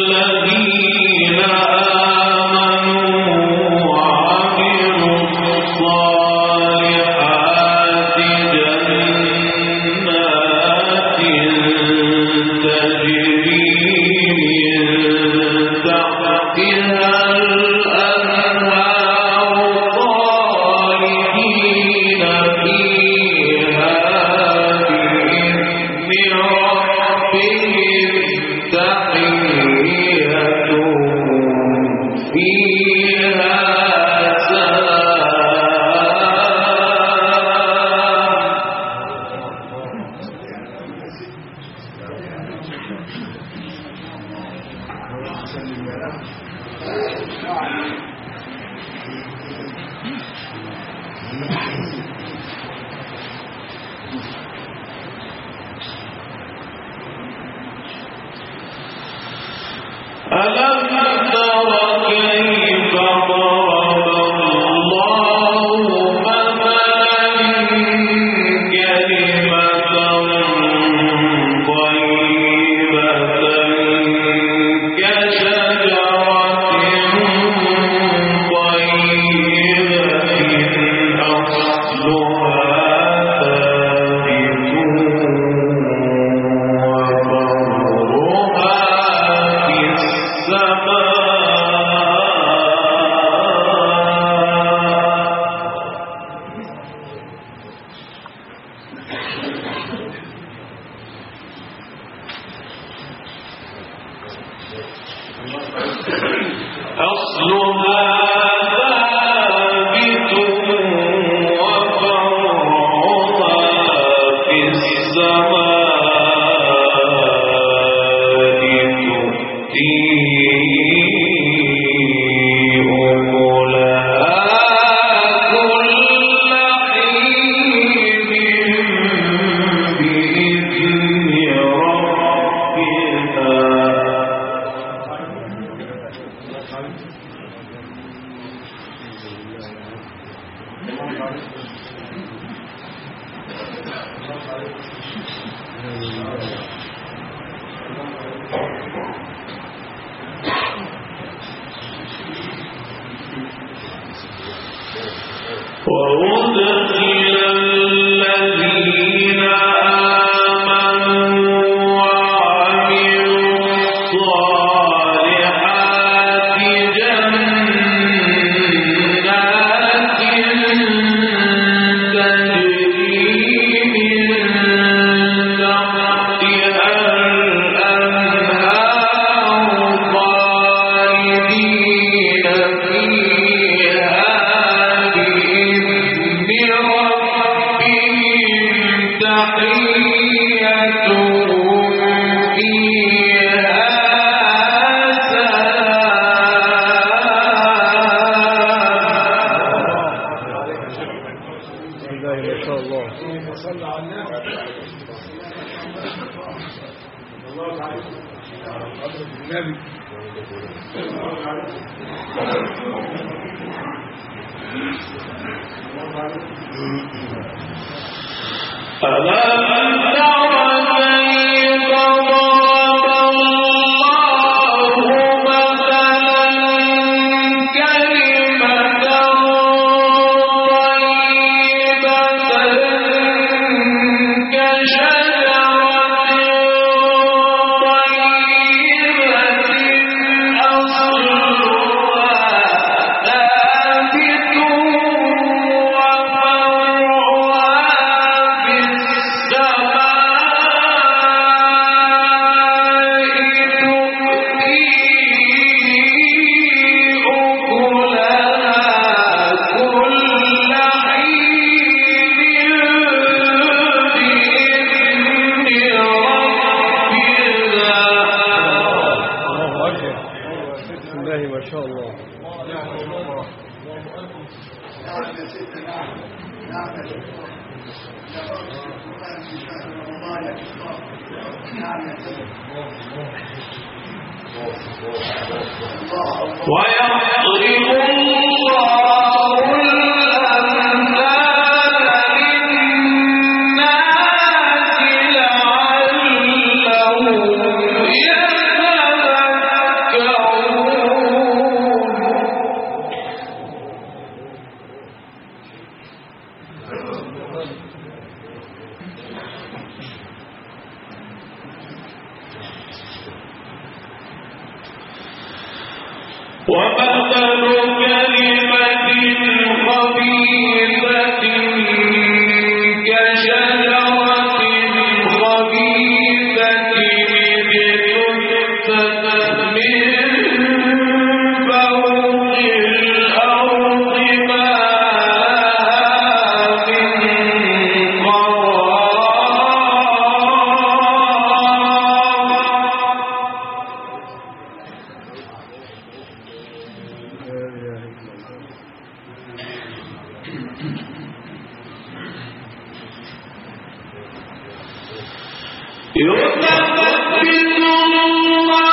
الذين ويضرب يتفكر الله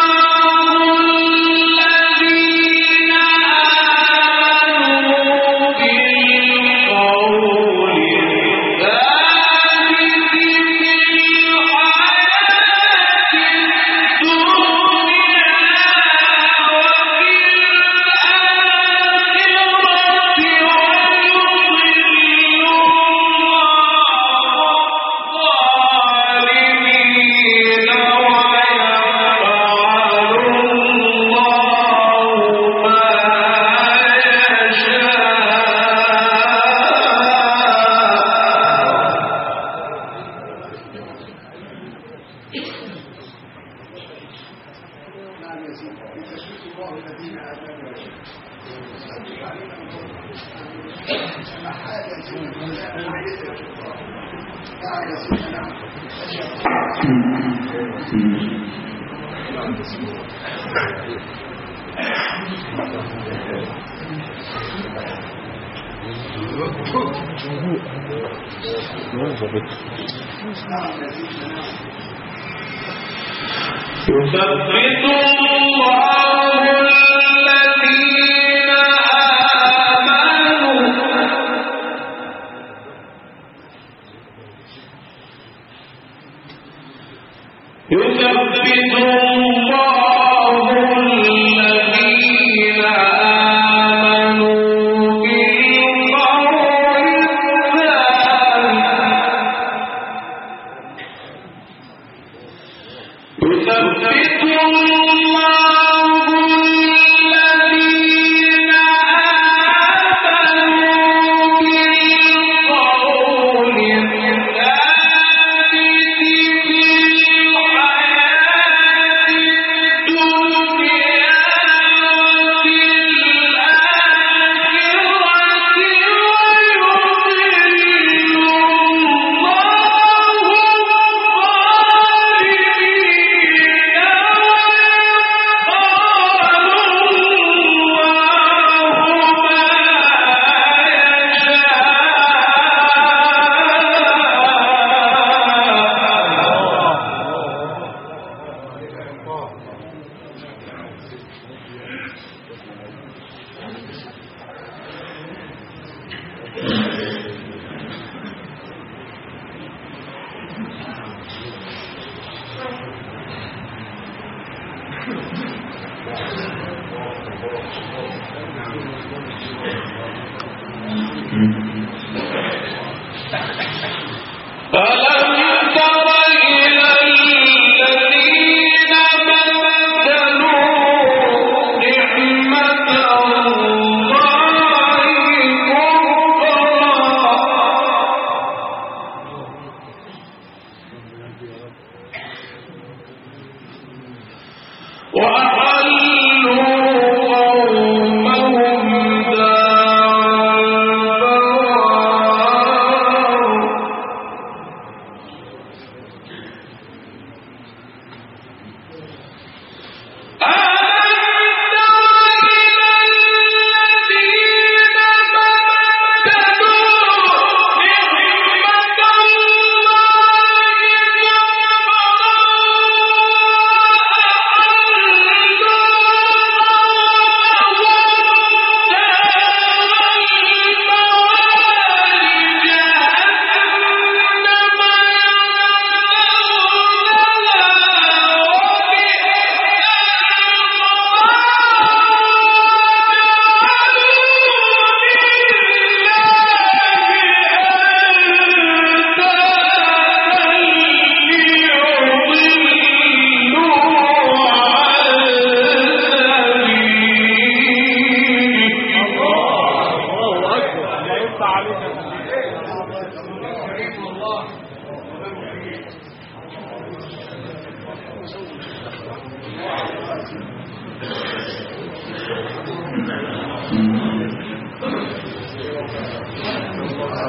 يثبت الله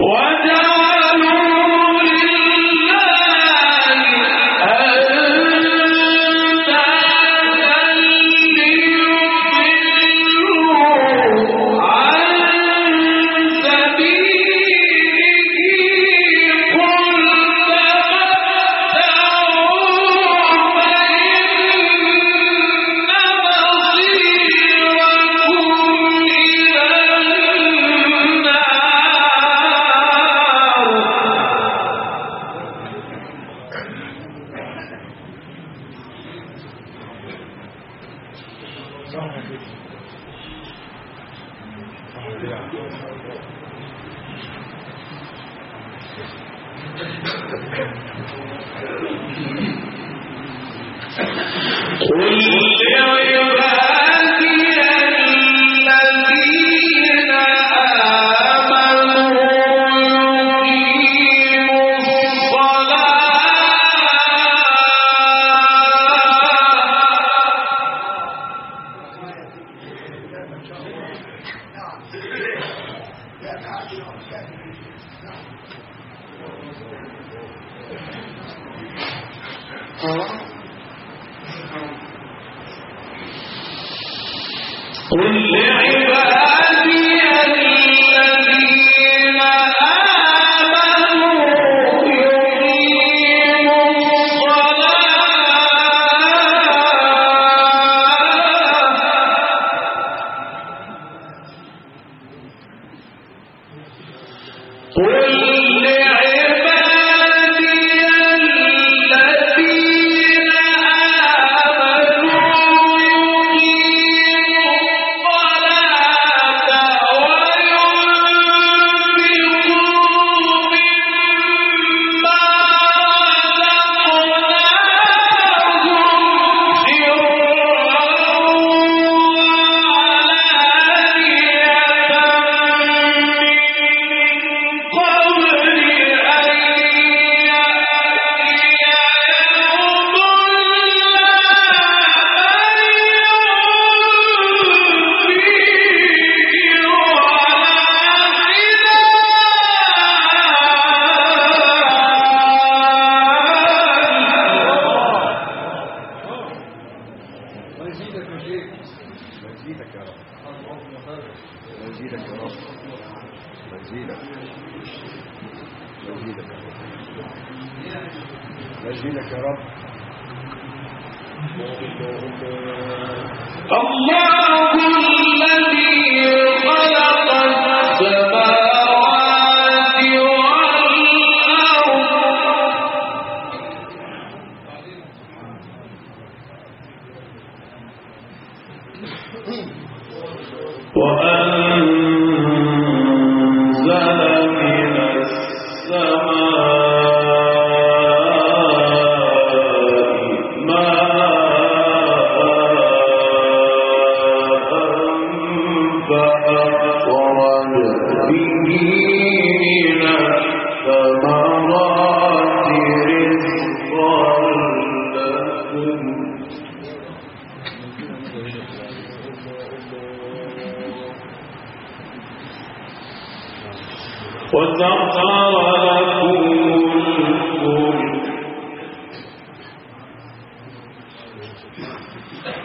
وَدَعَ قل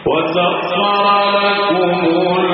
وسخر لكم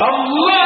الله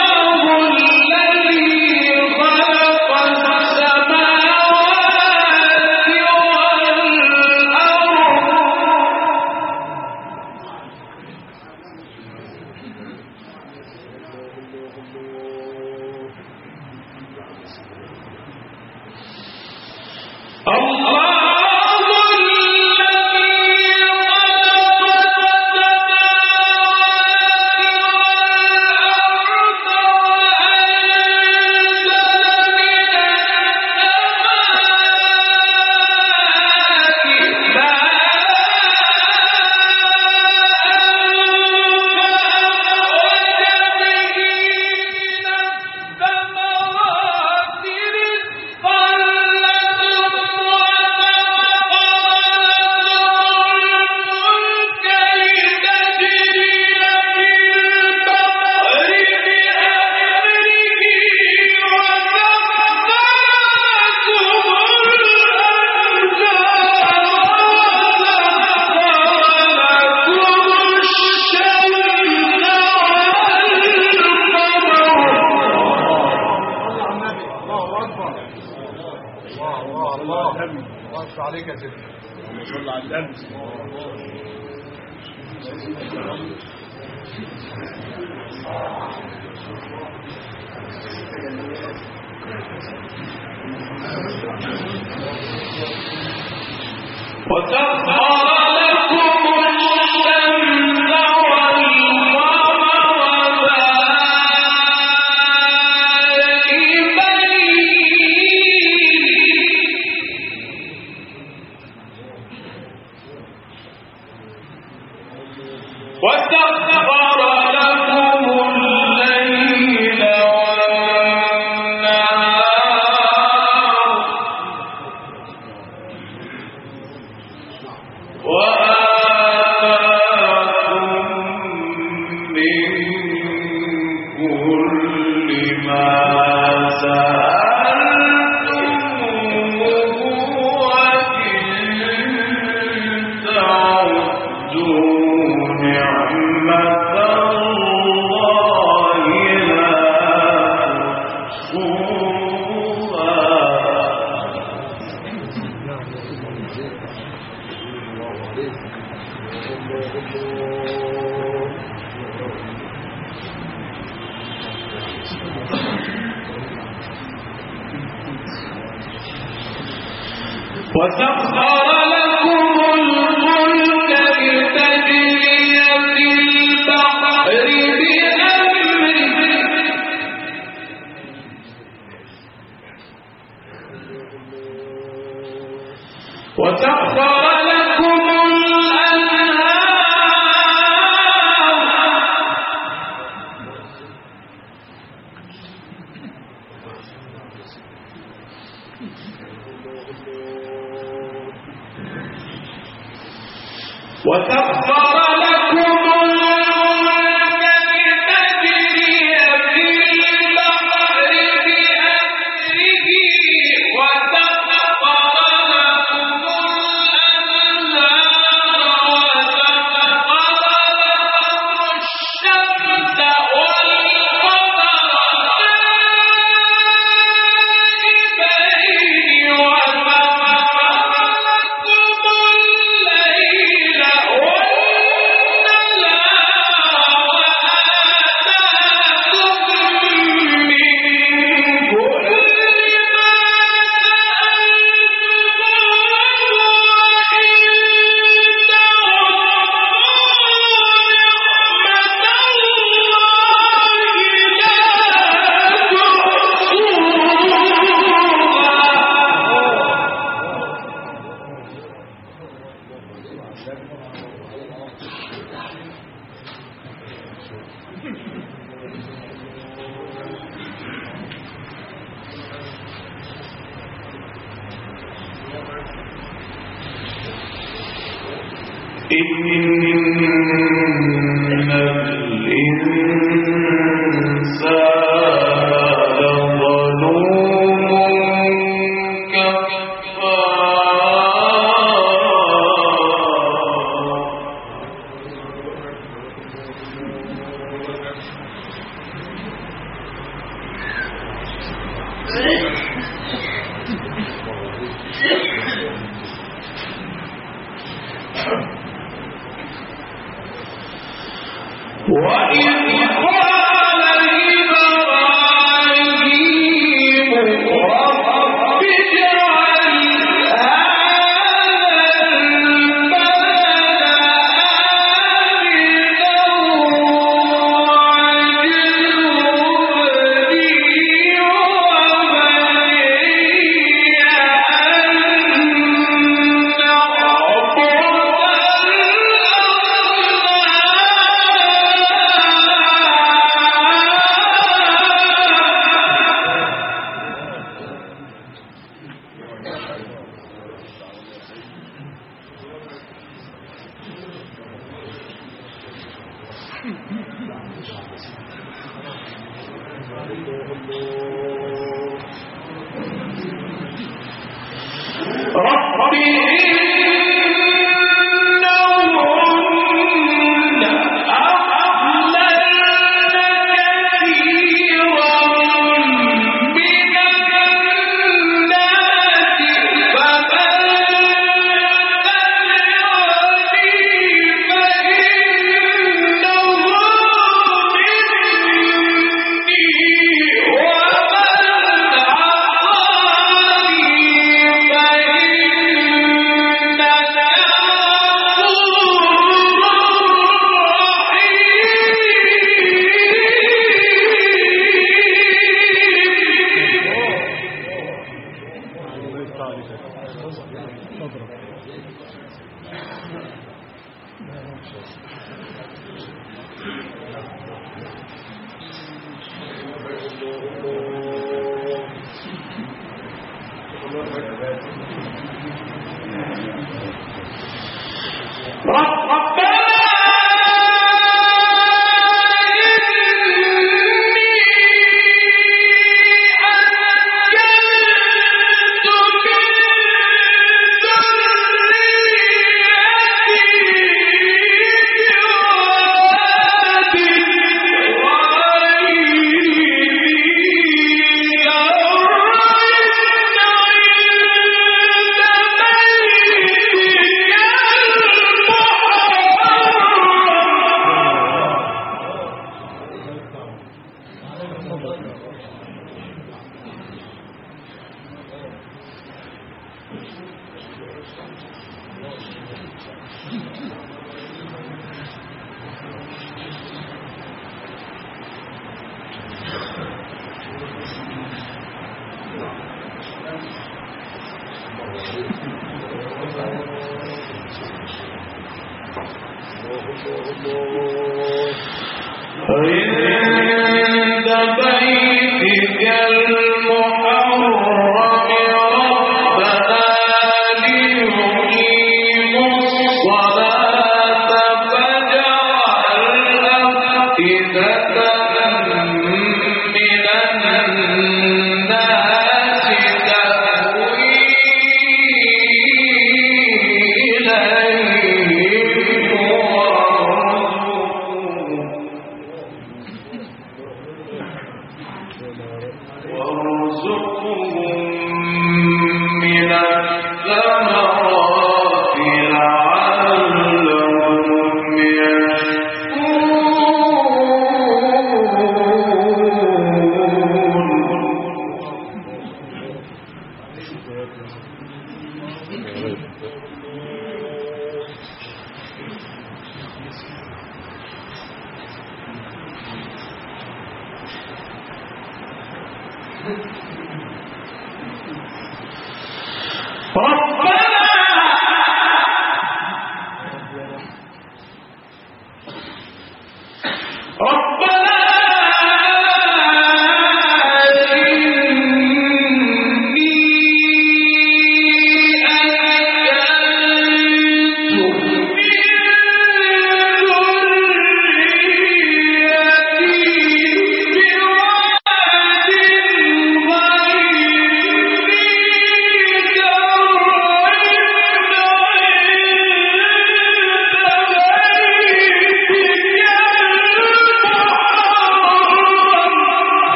النبي إن Rabbi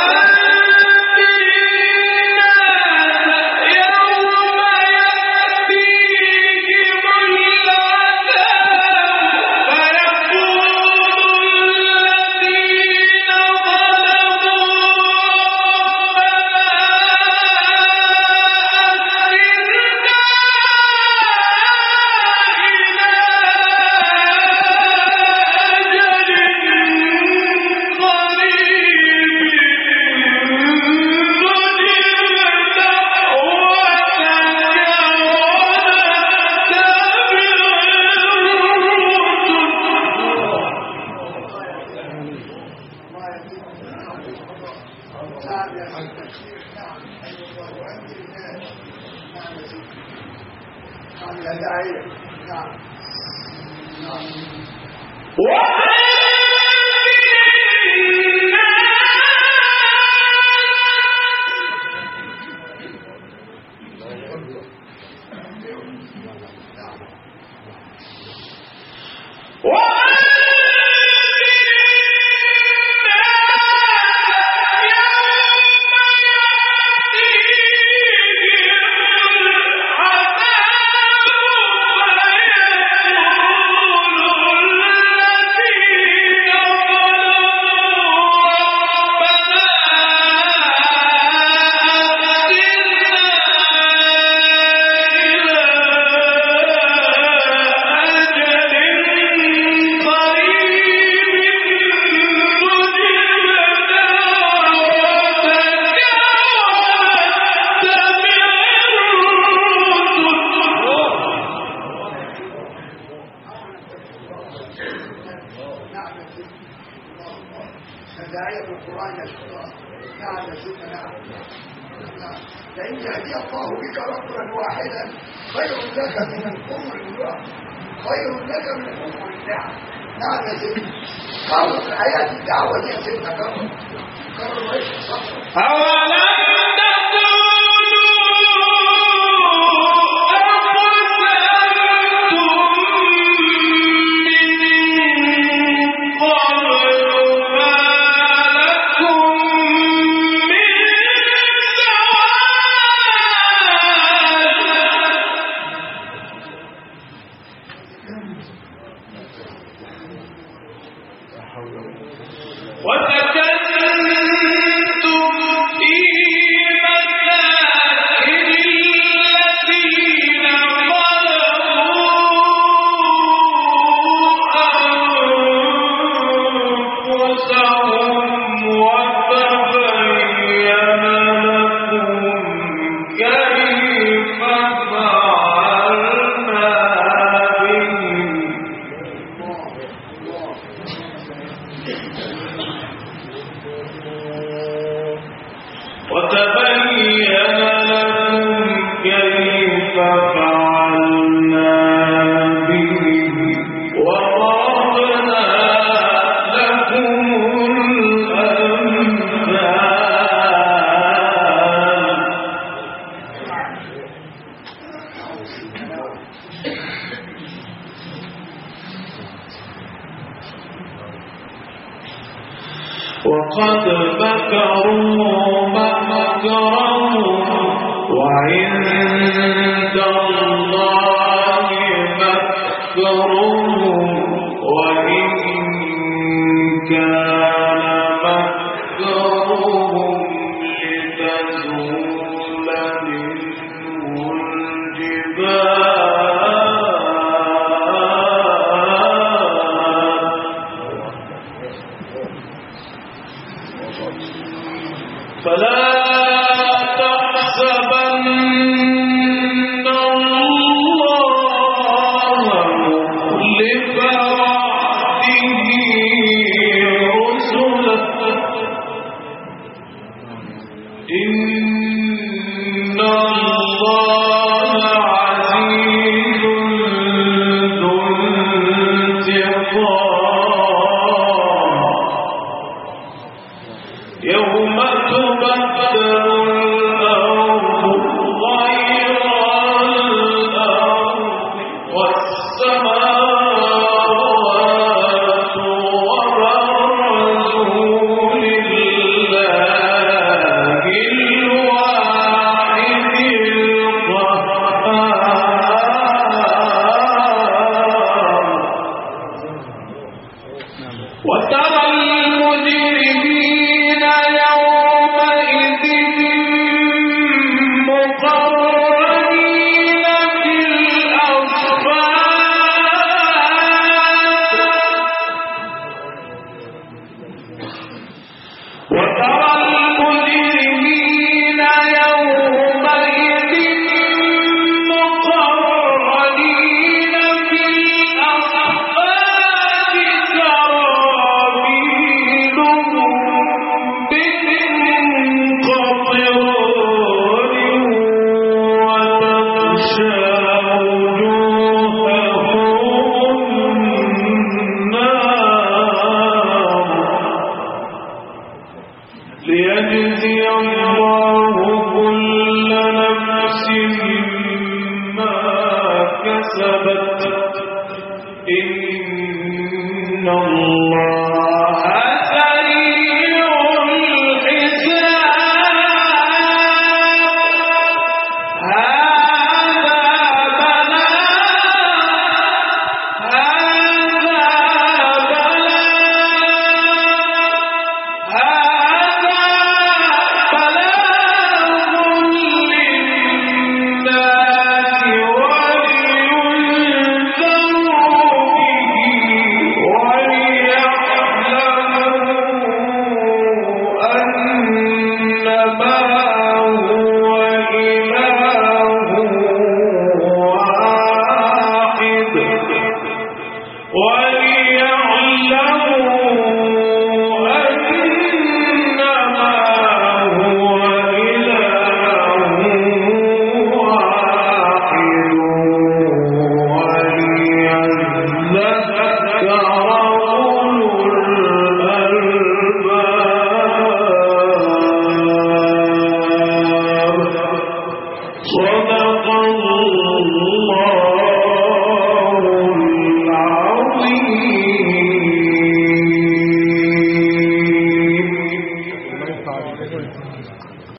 Amen. إِنَّا